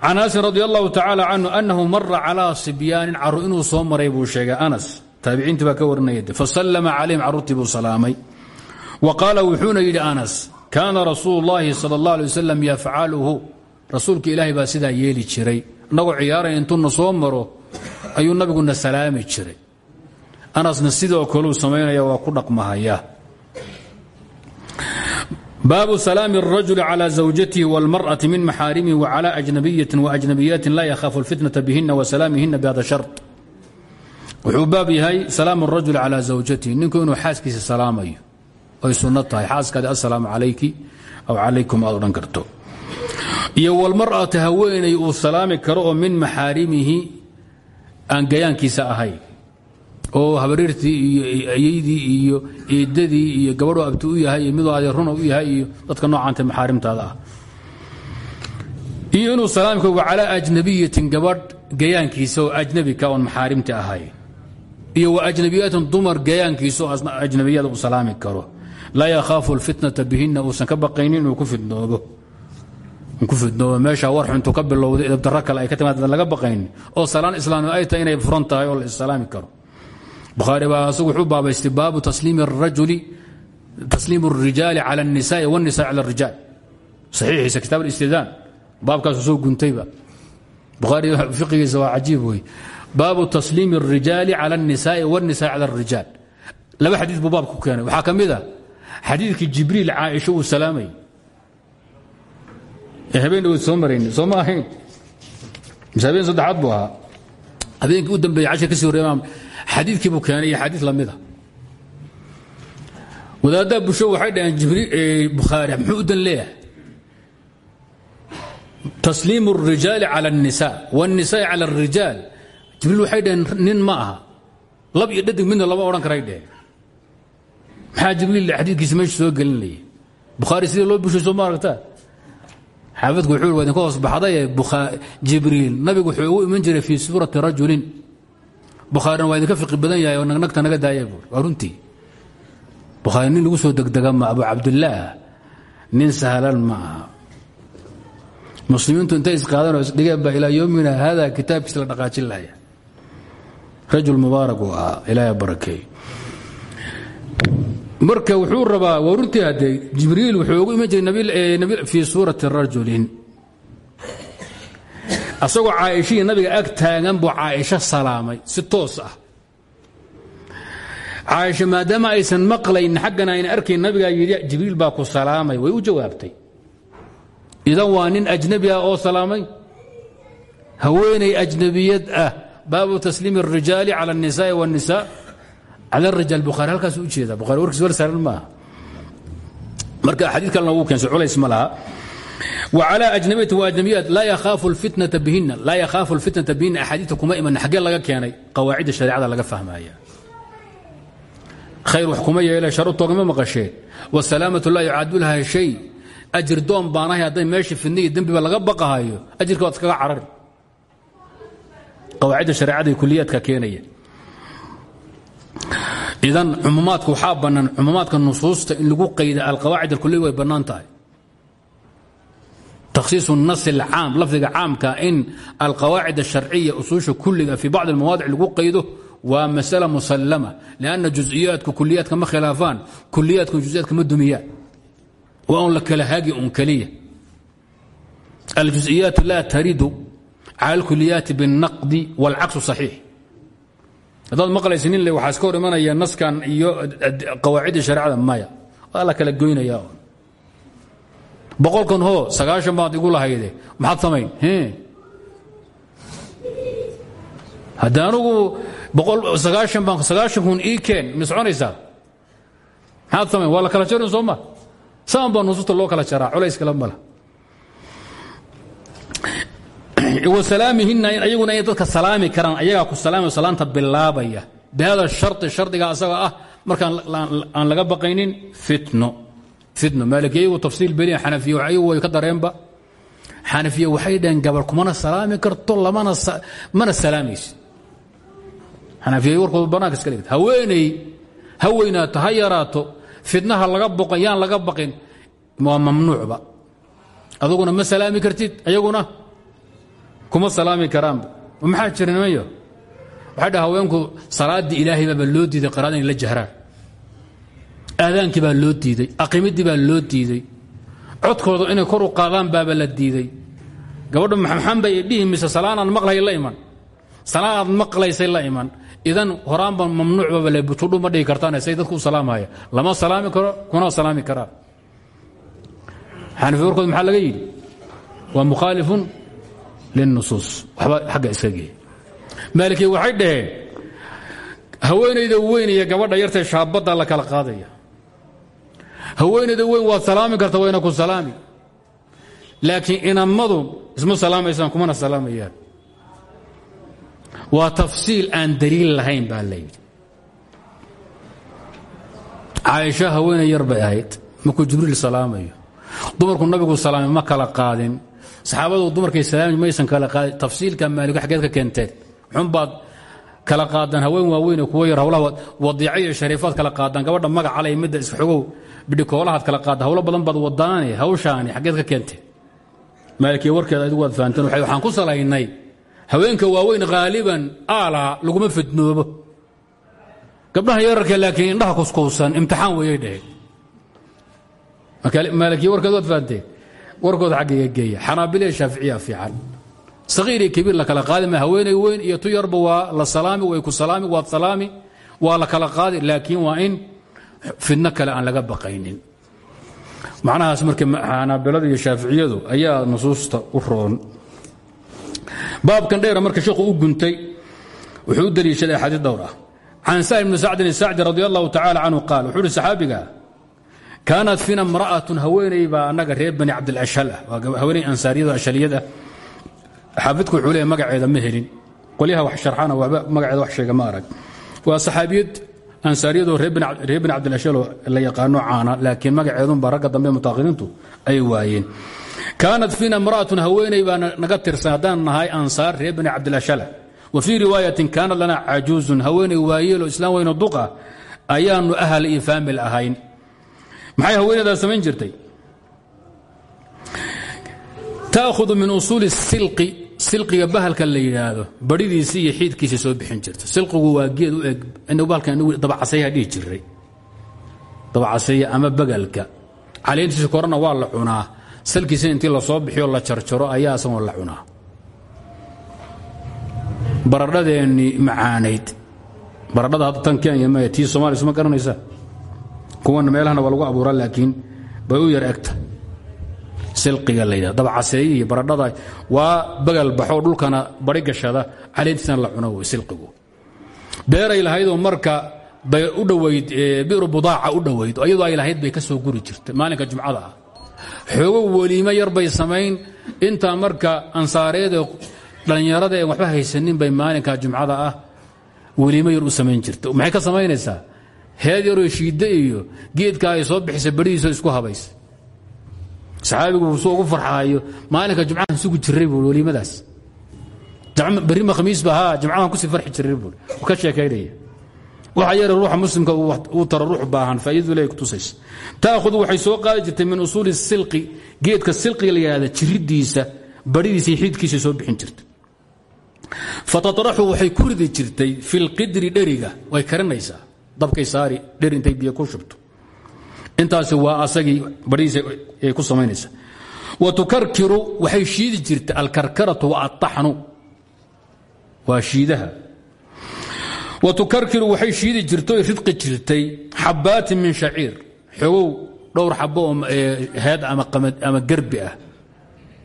can anasin radi allahu tacaala canhu annahu mara calaa sibyaanin carruur inuu soo maray buu sheegay anas taabiciintii baa ka warinaya fasallama calayhim carruurtii buu salaamay wa qaala wuxuuna yidhi anas kaana rasuulu llaahi sala allah alay wasalam yafcaluhu rasuulka ilaahay baa sidaa yeeli jiray innagoo ciyaaraya intuuna soo maro ayuu nabiguna salaami jiray anasna sidoo kaleu samaynaya waa ku dhaqmahaya baabu salaami الrajul calى zawjatihi wاlmarأaةi min maxaarimihi wclى أjnabiyaةi وأjnabiyaati laa yakhaafu اlfitnaةa bihina وsalaamihina bhada shart wuxuu baab yahay salaam الrajul calى zawjatihi ninku inuu xaaskiisa salaamayo ay sunno tahay xaaskaadi asalaamu calayki aw calaykum aad odhan karto iyo wlmarأati haweenay uu salaami karo oo min maxaarimihi aan gayaankiisa ahayn oo habareertii iyo ayeydii iyo eedadii iyo gabadhuu abti u yahay iyo miduu u yahay iyo dadka noocaanta maxaarimtaada ah. Iyo karo calaa ajnabiyatin gabadh gayaankiisa oo ajnabika oon maxaarimta ahayn iyo wa ajnabiyaatin dumar gayaankiisa oo ajnabiyada salaami karo. Laa yakhaafu alfitnata bihina uusan ka ku fidnoobo ku fidnoobo meesha war xuntu ka bilowday kale ay ka timaad laga baqaynin. Oo salaan islaami ay tahay inay furan tahay oo la karo bukhaari baa asagu wuxuu baabaystay baabu tasliimi الrajuli tasliim الrijaali calى الnisaءi wالnisaء calى الrijaal saxiixiisa kitaab اlistidaan baabkaasu soo guntayba bukhaari fiqigiisa waa cajiib wey baabu tasliimi الrijaali calى الnisaai wالnisaai calى الrijaal laba xadiid buu baabku keenay waxaa ka mid a xadiidkii jibriil caaisho uu salaamay ee habeen dhawood soo marayni soo ma ahayn mise habeen saddexaad buu ahaa habeenkii u dambeeyey cashir ka sii horreey xadiidkii buu keenay iyo xadiid lamid a wadaaddaa busho waxay dhaheen bukhaari muxuu u dan leeyahay tasliimu الrijaali calى الnisa wالnisaai calى الrijaal jibriil waxay dhaheen nin ma aha lab iyo dhadig midna lama odhan karay dheheen maxaa jibriil xadiidkiisa meesha soo gelinaya bukhaari sidii loo bushay soo ma aragtaa xaafidku wuxuu waa idinka hoos baxdaye jibriil nabigu wuxuu ugu iman jiray fii suurati rajulin bukhaarina waa idinka fiqi badan yahay oo nagnagta naga daaya buur waa nin lagu soo degdega ma abu cabdillaah nin sahlan ma aha. Muslimiintu intay isqaadanoo isdhigeen baa ilaa yowmina hada kitaabkiisa la dhaqaajin lahaya rajul mubaarak uu ahaa. Barakeey marka wuxuu rabaa waa runtii jibriil wuxuu ugu iman jiray fii suurati rajulin asagoo caaishihii nabiga ag taagan buu caaisho salaamay si toos ah caaisha maadaama aysan maqlayn xaggana ayna arkayn nabigaa yidhi jibriil baa ku salaamay way u jawaabtay idan waa nin ajnabi ah oo salaamay haweenay ajnabiyad ah baabu tasliimi الrijaali calى الnisaai wالnisa calى الrijaal bukhaari halkaas u jeeda bukhari warkiis war saaran maaha marka xadiid kalena wuu keenso culays ma laha wcalى ajnabiyati waajnabiyaat laa yakhaafu lfitnaa bihina laa yakhaafu lfitnata bihina axaadiidta kuma iman xaggee laga keenay qawaacidda shareecada laga fahmaya khayr wax kuma yeele sharu toogama maqashee. Wsalaamatu laa yucaadu shay. Ajir doon baan ahay hadday meesha fidna iyo laga baqahayo ajirka waad iskaga carari qawaacidda shareecada iyo kuliyaadka keenaya. Idan cumuumaadka waxaa bannaan cumuumaadka nusuusta in lagu qayda alqawaacid alkuliya way تkhصiiص النص الcاam lafdiga caamka in alqawaacid الشharciya usuusha kuliga fii bacض الmawaadic lagu qaydo waa masألة musalama لأnna juز'iyaadku kuliyaadka ma khilaafaan kuliyaadku juزiyaadka ma dumiyaan waa un la kala hagi un keliya الjuزئiyaaت la taridu calى الkuliyaati bالnaqdi والcaksu صaxiix haddaad maqlaysa nin le waxaa iska hor imanaya naskan iyo qawaacidda shareecada maya waa la kala goynaya boqolkan hoo sagaashan baad igu lahayde maxaad samayn? Haddii anugu sagaashan baan sagaashan kun ii keen ma maxaad samayn? Waa la kala jarin soo ma? Saan baa nusuusta loo kala jaraa? Culays kala mala. Wasalaamihina in ayaguna inay dadka salaami karaan ayagaa ku salaamay salaanta bilaabaya. Bihada shari shardiga asaga ah markaan aan laga baqaynin fitno fitno maalikiyagu tafsiil beliya xanafiya ayagu way ka dareenba. Xanafiya waxay dhaheen gabar kumana salaami karto lamana mana salaamaysid xanafiya warkooda bannaanka iska dhigta haweeney ha weynaato ha laga boqan laga baqin waa mamnuucba. Aduguna ma salaami kartid ayaguna kuma salaami karaanba. Maxaa jira nimanyo? Waxay dhaha haweenku baaba loo diiday qaraada la jahraan aadaankii baa loo diiday aqimiddii baa loo diiday codkooda inay kor u qaadaan baaba la diiday. Gabadha maxan bay dhihi mise salaanaad maqlay la iman? Salaanaad maqlaysay la iman? Idan horaanba mamnuuc baba le butudhu ma dhigi kartaan say dadku salaamaya. Lama salaami karo kuna salaami karaan xanafi warkood maxaa laga yidhi? Waa mukhaalifun lilnusuus waxba xagga iska geey maalikiya waxay dhaheen haweenayda weyn iyo gabadha yartae shaabadda la kala qaadaya haweenayda weyn waad salaami karta wayna ku salaami. Laakiin inammadu isma salaamaysaan kumana salaamayaan. Waa tafsiil aan daliil lahayn baa layidhi caaisha haweenay yar bay ahayd markuu jibriil salaamayo. Dumarku nabigu salaamay ma kala qaadin. Saxaabadu dumarkay salaami maysan kala qaadin. Tafsiilka maaliku xaggeed ka keenteen xunbaad kala qaadaan haween waaweyn kuwa yar hawlaha wadiica iyo shariifaad kala qaadaan. Gabadha magacalay midda isxogow bidhikoolahaad kala qaadaan hawlo badan baad wadaane hawshaani xaggeed ka keentee maalikiya warkeeda adigu waad fahanteen waxaan ku salaynay haweenka waaweyn haaliban aalaa laguma fidnoobo. Gabdhaha yararka laakiin indhaha kuskuusan imtixaan weeyay dhaheen. Maalikiya warkeed waad fahanteen warkooda xaggiga geeya. Xanaabilaya shaaficiya fiican. Saqiir iyo kabiir la kala qaadi ma weyn iyo tu yarba waa la salaami way ku salaami waad salaami waa la kala qaadi laakiin waa in fidno kale aan laga baqaynin. Macnahaas marka xanaabilada iyo shaaficiyadu ayaa nusuusta u roon. Baabkan dheera marka sheekhu u guntay wuxuu u daliishaday axaadiis dhowr ah. Can sahl bni sacdin sacdi radi allahu tacala canhu qaal wuxuu uhi saxaabiga kaanat fiina imra'atun haweeney baa annaga reer bani cabdilashal ah. Waa haweeney ansaariyada ashaliyad ah xaafidku wuxuu leeyahy magaceeda ma helin. Qolyaha wax sharxana waaba magaceeda wax sheega ma arag. Waa saxaabiyad ansaariyadoo reer bani cabdilashalo la yaqaano caana laakiin magaceedunbaa ragga dambe mutaahiriintu ay waayeen. Kaanat fiina imra'atun haweeney baa naga tirsan haddaan nahay ansaar reer bani cabdilashala wa fii riwaayatin kaanat lana cajuuzun haweeney waayeeloo islaam weyno duqa ayaanu ahal iyo faamil ahayn. Maxay haweeneydaas samayn jirtay? Taakhudu min usuuli silqi silqiga bahalka la yidhaahdo baridiisi iyo xiidkiisa soo bixin jirta silqigu waa geed u eg dabacasaya dhihi jiray. Dabacasaya ama bagalka. Caleentiisa korena waa la cunaa. Salkiisa intii la soo bixiyo la jarjaro ayaa asagoo la cunaa. Baradhadeennii macaanayd baradhada hadda tan kenya maya tii somaaliya suma garanaysaa kuwana waa lagu abuuraa laakiin bay u yar egta silqiga la yidhahdo dabacaseeye iyo baradhada waa bagal baxoo dhulkana bari gashada caleentiisana la cuno wey silqigu. Beeray lahaydoo marka bay u dhowayd biru budaaca u dhowayd iyadoo ay lahayd bay ka soo guri jirtay maalinka jumcada ah. Xoogo weliimo yar bay samayn intaa marka ansaareedee dhallinyarada een waxba haysanin bay maalinka jumcada ah weliimo yar u samayn jirta maxay ka samaynaysaa? Heed yaroo iyo geedka ay soo bixisay barihiisoo isku habaysa saxaabigu suu ugu farxaayo maalinka jumcahan sugi jiray buu weliimadaas. Berri ma khamiis ba haa jumcahan ku sii farxi jiray buu ka sheekaynaya. Waxa yare ruuxa muslimka uu taro ruux baahan faa'iidadu ilaahay kutusaysa taakhudu waxay soo qaadi jirtay min usuuli silqi geedka silqiga la yidhahda iyo xiidkiisa soo bixin jirtay fatatraxu waxay ku ridi jirtay fi lqidri dheriga way karinaysaa dabkay saari intay biyo ku shubto intaasi waa asagii barihiisa ay ku samaynaysa. Wa tukarkiru waxay shiidi jirtay alkarkaratu wa attaxnu waa shiidaha. Wa tukarkiru waxay shiidi jirtay ridqi jirtay xabaatin min shaciir. Xogow dhowr xabo heed ama garbi ah.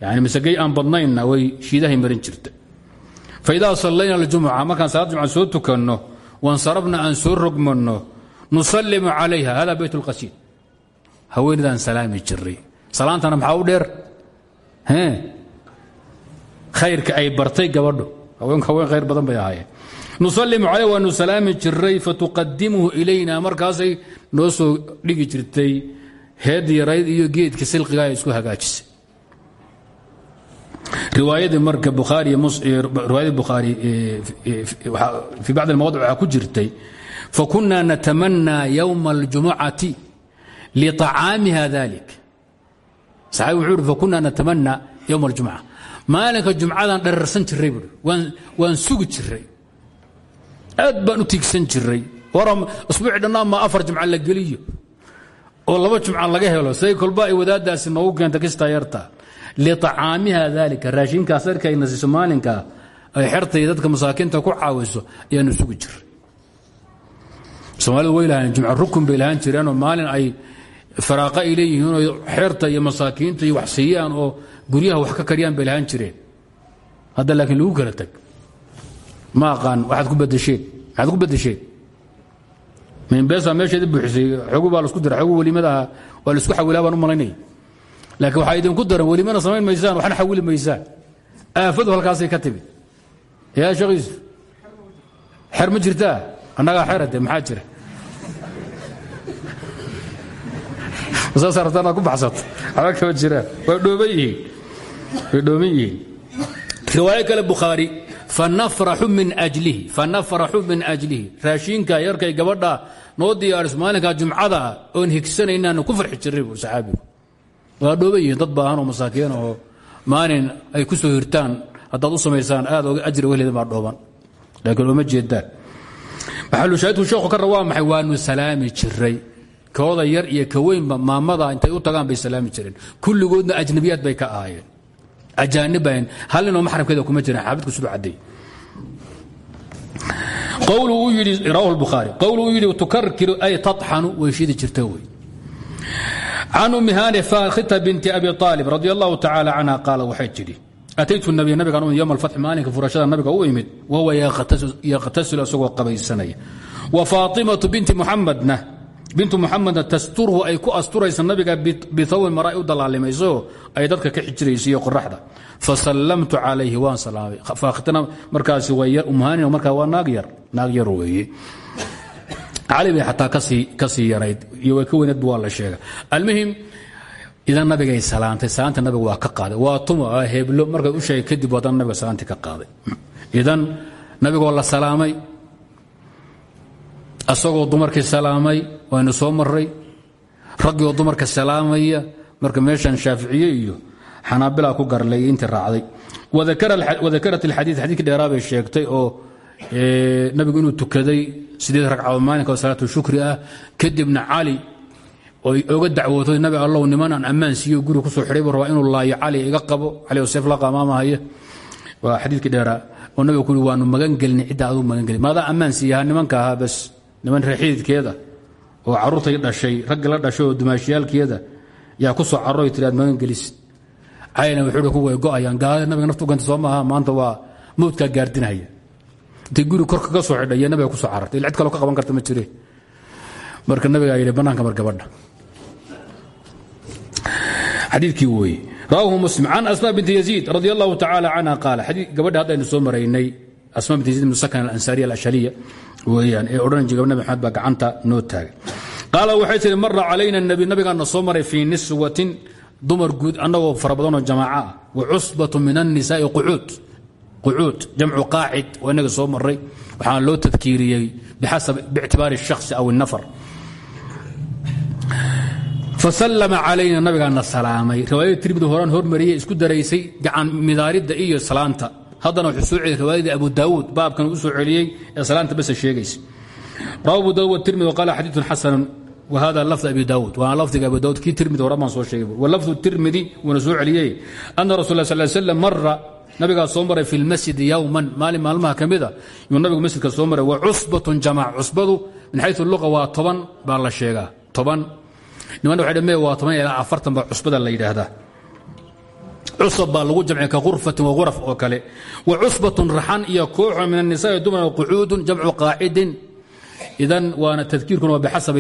Yani masagey aan badnaynna way shiidahay marin jirtay faidaa sallayna aljumuca markaan salaad jumca soo tukanno wansarabna aan soo rogmanno nusallimu calayha hada bayt اlqasiid haweenidaan salaami jiray salaantana maxaa u dheer? Khayrka ay bartay gabadho haweenku haween khayr badan bay ahaayeen. Nusallimu calayh waanu salaami jiray fatuqadimuhu ilayna markaasay noo soo dhigi jirtay heed yarayd iyo geedka silqiga ay isku hagaajisay. Riwaayadii marka bukhaaririwaayadii bukhaari fii bacd almawadic waxaa ku jirtay fakunaa natamanaa yowma aljumucati liطacaamiha dalik saxaabi wuxuu uhi fakunaa natamanaa yowma aljumca maalinka jumcadan dhararsan jiray buui waan sugi jiray aad baan u tiigsan jiray war isbuuci dhannaa ma afar jumca la geliyo oo laba jumca laga helo say kolba ay wadaadaasi noogu keenta kistaa yarta liطacaamiha dalika raashinkaas arkayna siiso maalinka ay xertay dadka masaakiinta ku caawiso ayaanu sugi jiray soomaalidu ay faraaqa ay leeyihiinoo xeerta iyo masaakiinta iyo wax siiyaan oo guryaha wax ka kariyaan bay lahaan jireen. Hadda laakiin lagu kala tag. Ma aqaan waxaad ku badasheen maxaad ku badasheen minbeesa meesheedi buuxisay xogu baa lasku dira xogu welimadaha waa la isku xawilaa baan u malaynaya laakiin waxaa idinku daran welimana samayn maysaan waxna xawili maysaan. Aafadu halkaasay ka timid. Yaa sheekh yuusuf xer ma jirtaa? Annagaa xerade maxaa jira saasartaan ku baxsato waxba kama jiraan waa dhooban yihiin riwaayo kale bukhaari fanafraxu min ajlihi fanafraxu min ajlihi raashinka yarkay gabadha noo diyaariso maalinka jumcada oon higsanaynaana ku farxi jiray buu waa dhooban yihiin dad baahan oo masaakiin oo maalin ay ku soo hirtaan haddaad u samaysaan aad oga ajri wehleeda baa dhooban laakiin ooma jeedaan maxalushaahidku sheekhu ka waa maxay waanu salaami jiray kooda yar iyo ka weynba maamada intay u tagaan bay salaami jireen. Kulligoodna ajnabiyaad bay ka ahaayeen ajaaniban hal ninoo maxramkeeda kuma jiran xaafidku siduu caddeey qowlu uu yidhi rawahu lbukhaari qowlu uu yidhi tukarkiru ay taxanu way shidi jirta wey. Can ummi haani faakhita binti abi aalib radi allahu tacaala canha qaala waxay tidhi ataytu nabiy nabigaan u yowm alfatxi maalinka furashada nabiga u imid wahuwa yaqhtasilu isagoo qabaysanaya. Wa faatimatu binti muxamadna bintu muxamedna tasturhu ay ku asturaysa nabiga bithawin mara u dalaalimayso ay dadka ka xijiraysiiyo qoraxda fasallamtu calayhi waan salaamay faakhitana markaasi umhaanina markaa waa naag yar naag yar weeye. Cali bay xataa ka yarayd iyo ka weyneedba waa la sheega almuhim idan nabigay salaantay salaanta nabiga waa ka qaaday. Waa tuma heblo markay u sheegay kadib wadan nabiga salaantii ka qaaday. Idan nabigoo la salaamay asagoo dumarkii salaamay waynu soo maray raggioo dumarka salaamaya marka meeshan shaaficiye iyo xanaabila ku garlay intii raacday. Wadakarat alxadiid xadiidkii dheeraa bay sheegtay oo nabigu inuu tukaday sideed ragcadood maalinka salaatu shukri ah. Kadibna cali oy oga dacwootay nabi allow niman aan ammaan siiyo guri ku soo xidhay buu rabaa inuu laayo cali iga qabo. Cali oo seef la qamaamahaya waa xadiidkii dheeraa oo nabiga ku waanu magan gelin cidda aduu magan gelin. Maadaa ammaan siiyaha nimanka ahaa bas niman reexiidkeeda oo carruurtay dhashay raggi la dhashay oo dumaashiyaalkeeda yaa ku soo carroy tiri aad magan gelisid calina wuxuu ku way go'ayaan gaalada nabiga naftu ganta soo maaha? Maanta waa mawdkaa gaardinaya. Intay guri korka ka soo xidhay nabiga ku soo carartay. Cid kaloo ka qaban karta ma jire. Marka nabigaa yidhi bannaanka mar gabadha xadiidkii weeye rawaahu muslim can asma binti yaziid radi allahu tacaala canha qaala gabadha haddaynu soo maraynay asma bint zayd bn sakan alansaariya alashaliya weyaan ee odhan jira nabi maxamed baa gacanta noo taagay. Qaala waxay tihi mara calayna nabi nabigaana soo maray fii niswatin dumar guud annagoo fara badanoo jamaaca ah wa cusbatu min annisaai qucuud. Qucuud jamcu qaacid oo inaga soo maray waxaana loo tadkiiriyey bixasab bictibaari shakhsi aw nafar. Fasallama calayna nabigaana salaamay. Riwaayada tirmidi horaan hormariyey isku daraysay gacan midaarida iyo salaanta haddana wuxuu soo celiyey riwaayadii abu daawuud baabkan u soo celiyey ee salaanta basa sheegaysa. Rawa abu daawud tirmidi waqaala xadiiثun xasanu whada lafd abi daawud waana lafdiga abu daawud kii tirmidi hore baan soo sheegay walafdu tirmidi wuuna soo celiyey ana rasul lah sal slam mara nabigaa soo maray fi lmasjidi yowman maalin maalmaha ka mida yuu nabigu masjidka soo maray wa cusbatun jamac cusbadu min xayu luqa waa toban baa la sheegaa toban. Niman waxay dhame waa toban ilaa afartan baa cusbada la yidhaahdaa cusab baa lagu jamciya ka khurfatin wa ghuraf oo kale. Wa cusbatun raxan iyo kooxo min annisaai dumar qucuudun jamcu qaacidin idan waana tadkiirkuna waa bixasab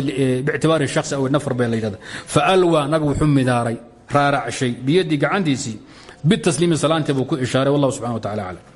bictibaari shakhsi aw nafar bay la yidhahda faalwa nabigu wuxuu midaaray raaracshay biyadii gacantiisii bitasliimi salaantii buu ku ishaaray wallahu subxana wa tacala